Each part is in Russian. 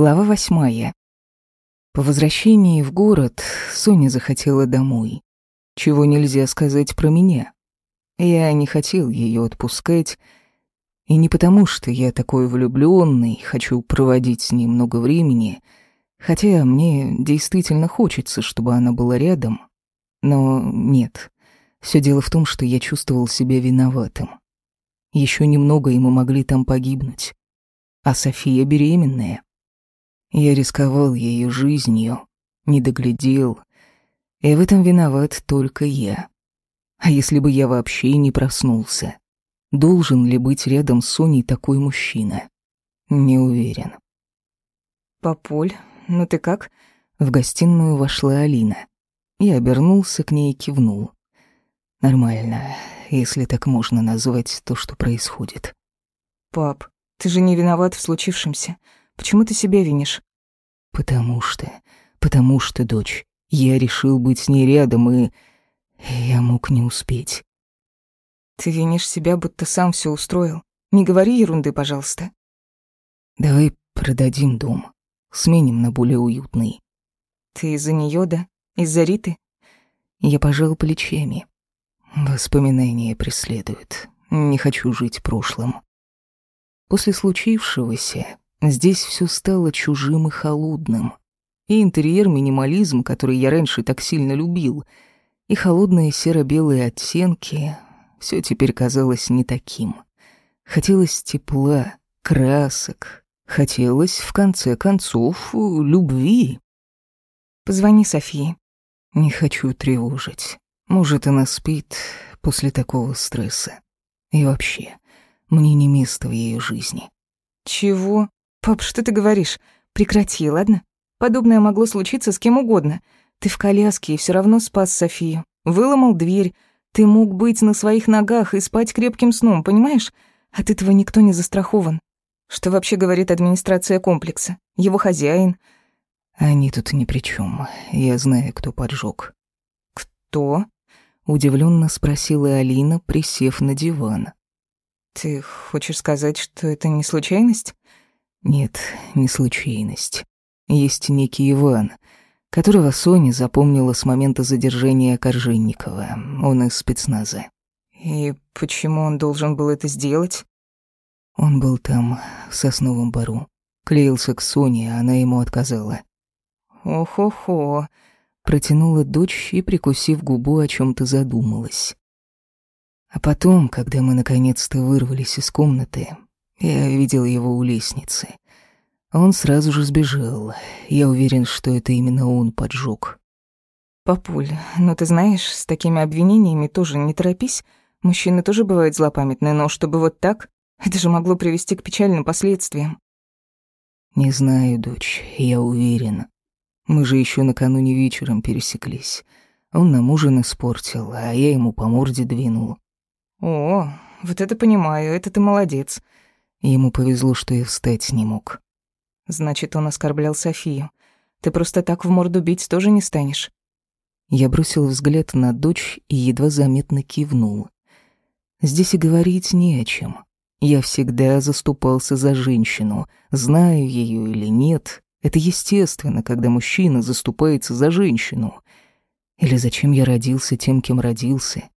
Глава восьмая. По возвращении в город Соня захотела домой. Чего нельзя сказать про меня. Я не хотел ее отпускать, и не потому, что я такой влюбленный, хочу проводить с ней много времени, хотя мне действительно хочется, чтобы она была рядом. Но нет, все дело в том, что я чувствовал себя виноватым. Еще немного, и мы могли там погибнуть. А София беременная. Я рисковал ее жизнью, не доглядел, и в этом виноват только я. А если бы я вообще не проснулся? Должен ли быть рядом с Соней такой мужчина? Не уверен. «Папуль, ну ты как?» В гостиную вошла Алина. Я обернулся к ней и кивнул. Нормально, если так можно назвать то, что происходит. «Пап, ты же не виноват в случившемся. Почему ты себя винишь?» «Потому что... Потому что, дочь, я решил быть с ней рядом, и... Я мог не успеть». «Ты винишь себя, будто сам все устроил. Не говори ерунды, пожалуйста». «Давай продадим дом. Сменим на более уютный». «Ты из-за нее, да? Из-за Риты?» Я пожал плечами. Воспоминания преследуют. Не хочу жить прошлым. После случившегося здесь все стало чужим и холодным. И интерьер-минимализм, который я раньше так сильно любил, и холодные серо-белые оттенки, все теперь казалось не таким. Хотелось тепла, красок, хотелось, в конце концов, любви. «Позвони Софии». «Не хочу тревожить. Может, она спит после такого стресса. И вообще, мне не место в ее жизни. Чего? Пап, что ты говоришь? Прекрати, ладно? Подобное могло случиться с кем угодно. Ты в коляске и все равно спас Софию. Выломал дверь. Ты мог быть на своих ногах и спать крепким сном, понимаешь? От этого никто не застрахован. Что вообще говорит администрация комплекса? Его хозяин? Они тут ни при чем. Я знаю, кто поджег. Кто? Удивленно спросила Алина, присев на диван. «Ты хочешь сказать, что это не случайность?» «Нет, не случайность. Есть некий Иван, которого Соня запомнила с момента задержания Коржинникова. Он из спецназа». «И почему он должен был это сделать?» Он был там, в сосновом бару. Клеился к Соне, а она ему отказала. «Ох-охо», Протянула дочь и, прикусив губу, о чем то задумалась. А потом, когда мы наконец-то вырвались из комнаты, я видел его у лестницы. Он сразу же сбежал. Я уверен, что это именно он поджег. «Папуль, ну ты знаешь, с такими обвинениями тоже не торопись. Мужчины тоже бывают злопамятные, но чтобы вот так, это же могло привести к печальным последствиям». «Не знаю, дочь, я уверен. Мы же еще накануне вечером пересеклись. Он нам ужин испортил, а я ему по морде двинул. О, вот это понимаю, это ты молодец. Ему повезло, что я встать не мог. Значит, он оскорблял Софию. Ты просто так в морду бить тоже не станешь. Я бросил взгляд на дочь и едва заметно кивнул. Здесь и говорить не о чем. Я всегда заступался за женщину, знаю ее или нет, это естественно, когда мужчина заступается за женщину. Или зачем я родился тем, кем родился?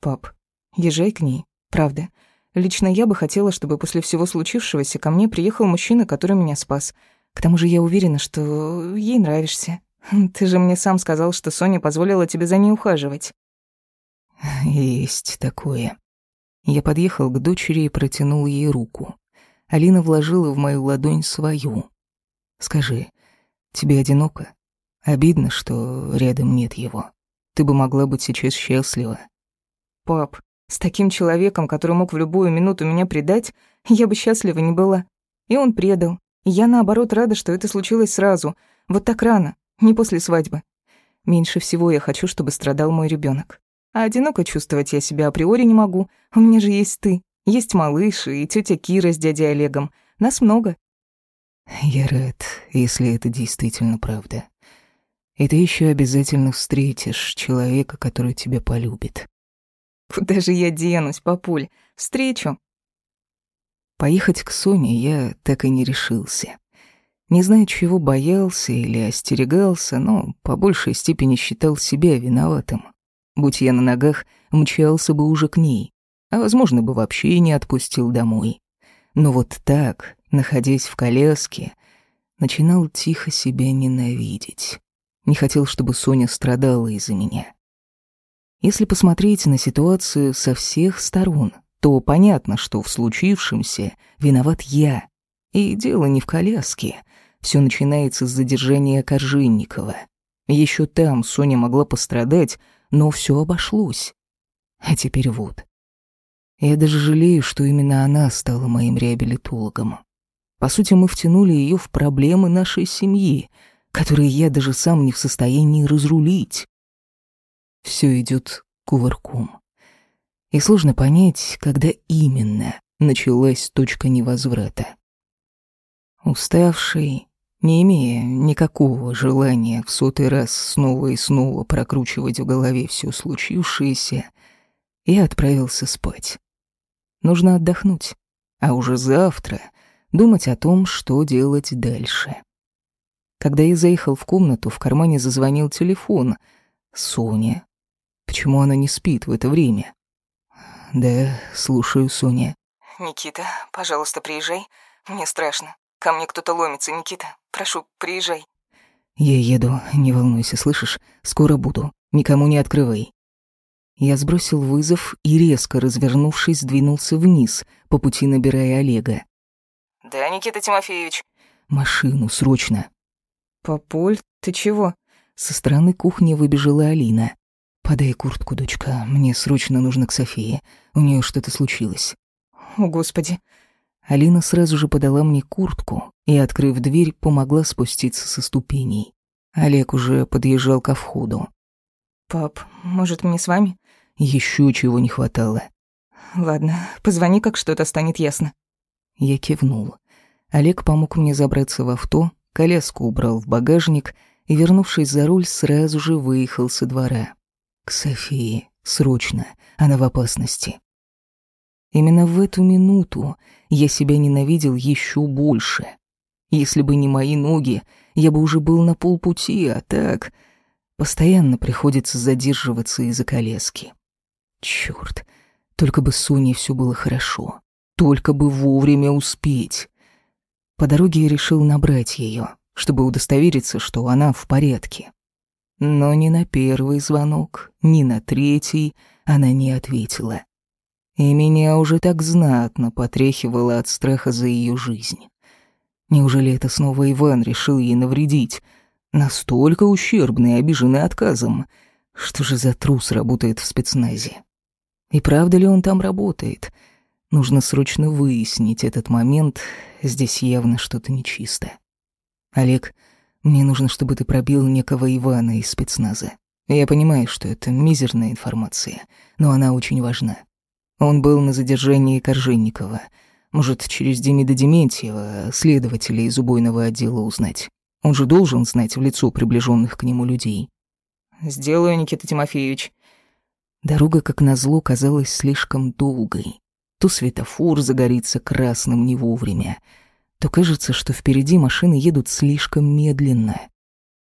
Пап, езжай к ней, правда. Лично я бы хотела, чтобы после всего случившегося ко мне приехал мужчина, который меня спас. К тому же я уверена, что ей нравишься. Ты же мне сам сказал, что Соня позволила тебе за ней ухаживать. Есть такое. Я подъехал к дочери и протянул ей руку. Алина вложила в мою ладонь свою. Скажи, тебе одиноко? Обидно, что рядом нет его. Ты бы могла быть сейчас счастлива. Пап, с таким человеком, который мог в любую минуту меня предать, я бы счастлива не была. И он предал. И я, наоборот, рада, что это случилось сразу. Вот так рано, не после свадьбы. Меньше всего я хочу, чтобы страдал мой ребенок. А одиноко чувствовать я себя априори не могу. У меня же есть ты, есть малыш и тетя Кира с дядей Олегом. Нас много. Я рад, если это действительно правда. И ты еще обязательно встретишь человека, который тебя полюбит. Куда же я денусь, папуль? Встречу. Поехать к Соне я так и не решился. Не знаю, чего боялся или остерегался, но по большей степени считал себя виноватым. Будь я на ногах, мчался бы уже к ней, а, возможно, бы вообще не отпустил домой. Но вот так, находясь в коляске, начинал тихо себя ненавидеть. Не хотел, чтобы Соня страдала из-за меня. Если посмотреть на ситуацию со всех сторон, то понятно, что в случившемся виноват я. И дело не в коляске. Все начинается с задержания Коржинникова. Еще там Соня могла пострадать, но все обошлось. А теперь вот. Я даже жалею, что именно она стала моим реабилитологом. По сути, мы втянули ее в проблемы нашей семьи, которые я даже сам не в состоянии разрулить. Все идет кувырком. И сложно понять, когда именно началась точка невозврата. Уставший, не имея никакого желания в сотый раз снова и снова прокручивать в голове все случившееся, я отправился спать. Нужно отдохнуть, а уже завтра думать о том, что делать дальше. Когда я заехал в комнату, в кармане зазвонил телефон. Соня. Почему она не спит в это время? Да, слушаю, Соня. Никита, пожалуйста, приезжай. Мне страшно. Ко мне кто-то ломится, Никита. Прошу, приезжай. Я еду, не волнуйся, слышишь? Скоро буду. Никому не открывай. Я сбросил вызов и, резко развернувшись, двинулся вниз, по пути набирая Олега. «Да, Никита Тимофеевич». «Машину, срочно». «Папуль, ты чего?» Со стороны кухни выбежала Алина. «Подай куртку, дочка, мне срочно нужно к Софии. У нее что-то случилось». «О, Господи». Алина сразу же подала мне куртку и, открыв дверь, помогла спуститься со ступеней. Олег уже подъезжал ко входу. «Пап, может, мне с вами?» Еще чего не хватало. Ладно, позвони, как что-то станет ясно. Я кивнул. Олег помог мне забраться в авто, коляску убрал в багажник и, вернувшись за руль, сразу же выехал со двора. К Софии, срочно, она в опасности. Именно в эту минуту я себя ненавидел еще больше. Если бы не мои ноги, я бы уже был на полпути, а так постоянно приходится задерживаться из-за коляски. Черт, только бы с Соней все было хорошо. Только бы вовремя успеть. По дороге я решил набрать ее, чтобы удостовериться, что она в порядке. Но ни на первый звонок, ни на третий она не ответила. И меня уже так знатно потряхивало от страха за ее жизнь. Неужели это снова Иван решил ей навредить? Настолько ущербный и обиженный отказом. Что же за трус работает в спецназе? И правда ли он там работает? Нужно срочно выяснить этот момент. Здесь явно что-то нечисто. Олег, мне нужно, чтобы ты пробил некого Ивана из спецназа. Я понимаю, что это мизерная информация, но она очень важна. Он был на задержании Корженникова. Может, через Демида Дементьева, следователя из убойного отдела, узнать. Он же должен знать в лицо приближенных к нему людей. «Сделаю, Никита Тимофеевич», Дорога, как назло, казалась слишком долгой. То светофор загорится красным не вовремя, то кажется, что впереди машины едут слишком медленно.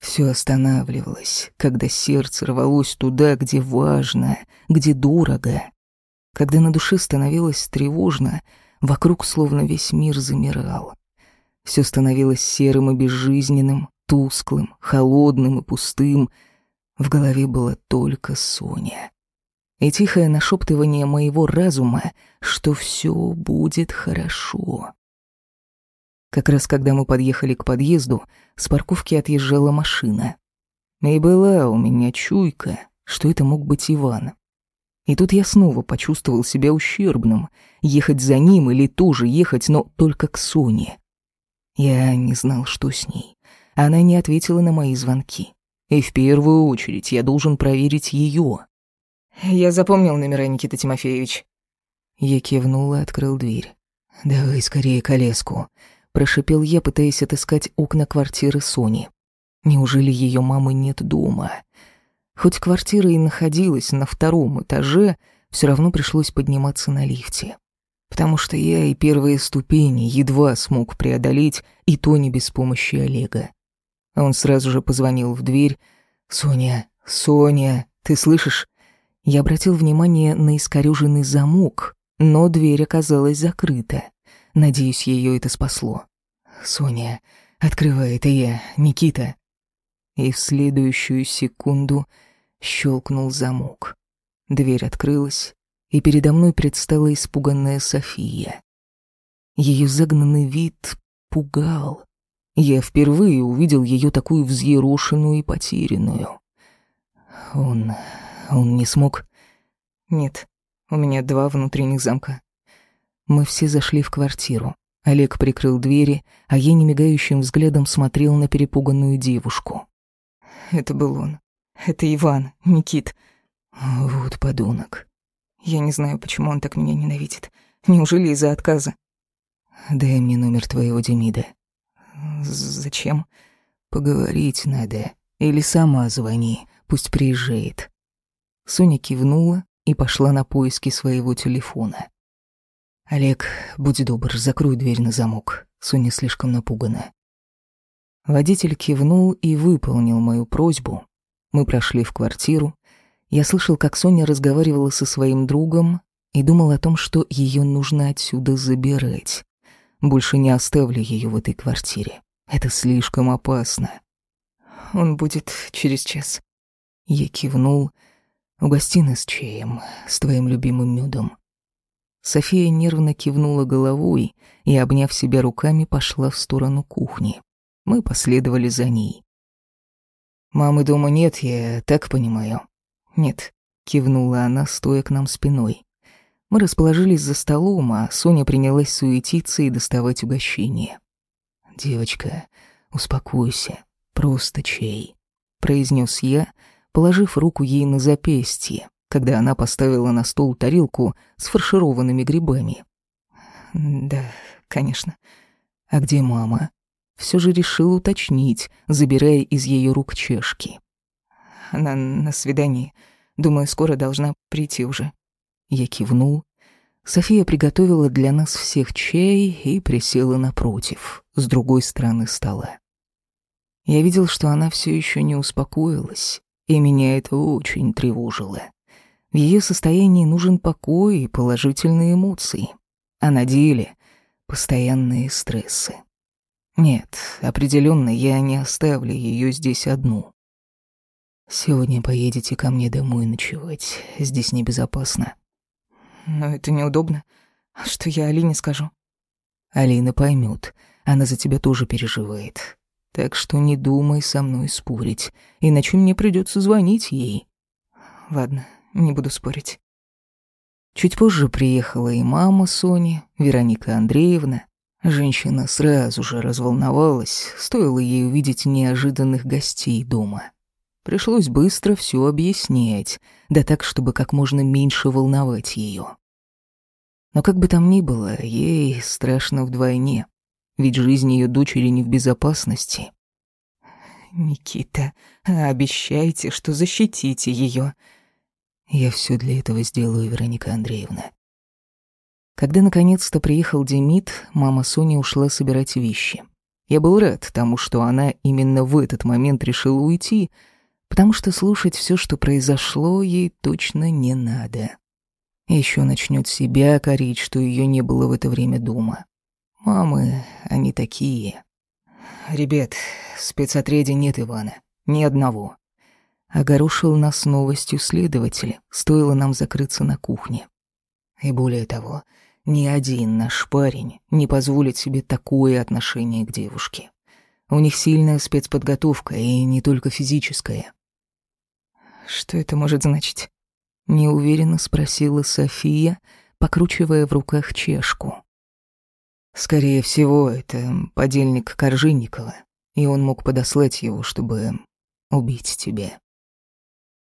Все останавливалось, когда сердце рвалось туда, где важно, где дорого. Когда на душе становилось тревожно, вокруг словно весь мир замирал. Все становилось серым и безжизненным, тусклым, холодным и пустым. В голове была только Соня и тихое нашептывание моего разума, что все будет хорошо. Как раз когда мы подъехали к подъезду, с парковки отъезжала машина. И была у меня чуйка, что это мог быть Иван. И тут я снова почувствовал себя ущербным. Ехать за ним или тоже ехать, но только к Соне. Я не знал, что с ней. Она не ответила на мои звонки. И в первую очередь я должен проверить ее. «Я запомнил номера, Никита Тимофеевич». Я кивнул и открыл дверь. «Давай скорее колеску», — прошипел я, пытаясь отыскать окна квартиры Сони. «Неужели ее мамы нет дома?» Хоть квартира и находилась на втором этаже, все равно пришлось подниматься на лифте. потому что я и первые ступени едва смог преодолеть, и то не без помощи Олега. Он сразу же позвонил в дверь. «Соня, Соня, ты слышишь?» Я обратил внимание на искорёженный замок, но дверь оказалась закрыта. Надеюсь, ее это спасло. «Соня, открывай, это я, Никита». И в следующую секунду щелкнул замок. Дверь открылась, и передо мной предстала испуганная София. Ее загнанный вид пугал. Я впервые увидел ее такую взъерошенную и потерянную. Он... он не смог? Нет, у меня два внутренних замка. Мы все зашли в квартиру. Олег прикрыл двери, а я немигающим взглядом смотрел на перепуганную девушку. Это был он. Это Иван, Никит. Вот подонок. Я не знаю, почему он так меня ненавидит. Неужели из-за отказа? Дай мне номер твоего Демида. Зачем? Поговорить надо. Или сама звони, пусть приезжает. Соня кивнула и пошла на поиски своего телефона. «Олег, будь добр, закрой дверь на замок. Соня слишком напугана». Водитель кивнул и выполнил мою просьбу. Мы прошли в квартиру. Я слышал, как Соня разговаривала со своим другом и думал о том, что ее нужно отсюда забирать. Больше не оставлю ее в этой квартире. Это слишком опасно. Он будет через час. Я кивнул. Угости нас чаем с твоим любимым медом. София нервно кивнула головой и, обняв себя руками, пошла в сторону кухни. Мы последовали за ней. «Мамы дома нет, я так понимаю?» «Нет», — кивнула она, стоя к нам спиной. Мы расположились за столом, а Соня принялась суетиться и доставать угощение. «Девочка, успокойся, просто чай», — произнес я, положив руку ей на запястье, когда она поставила на стол тарелку с фаршированными грибами. «Да, конечно». «А где мама?» Все же решил уточнить, забирая из ее рук чешки. «Она на свидании. Думаю, скоро должна прийти уже». Я кивнул. София приготовила для нас всех чай и присела напротив, с другой стороны стола. Я видел, что она все еще не успокоилась, и меня это очень тревожило. В ее состоянии нужен покой и положительные эмоции, а на деле — постоянные стрессы. Нет, определенно я не оставлю ее здесь одну. Сегодня поедете ко мне домой ночевать, здесь небезопасно. Но это неудобно. А что я Алине скажу? Алина поймет, она за тебя тоже переживает. Так что не думай со мной спорить, иначе мне придется звонить ей. Ладно, не буду спорить. Чуть позже приехала и мама Сони, Вероника Андреевна. Женщина сразу же разволновалась, стоило ей увидеть неожиданных гостей дома. Пришлось быстро все объяснять, да так, чтобы как можно меньше волновать ее. Но как бы там ни было, ей страшно вдвойне, ведь жизнь ее дочери не в безопасности. «Никита, обещайте, что защитите ее. «Я все для этого сделаю, Вероника Андреевна». Когда наконец-то приехал Демид, мама Сони ушла собирать вещи. Я был рад тому, что она именно в этот момент решила уйти — потому что слушать все, что произошло, ей точно не надо. Еще начнет себя корить, что ее не было в это время дома. Мамы, они такие. Ребят, в спецотряде нет Ивана. Ни одного. Огорошил нас новостью следователь, стоило нам закрыться на кухне. И более того, ни один наш парень не позволит себе такое отношение к девушке. У них сильная спецподготовка, и не только физическая. Что это может значить? Неуверенно спросила София, покручивая в руках чешку. Скорее всего, это подельник Коржинникова, и он мог подослать его, чтобы убить тебя.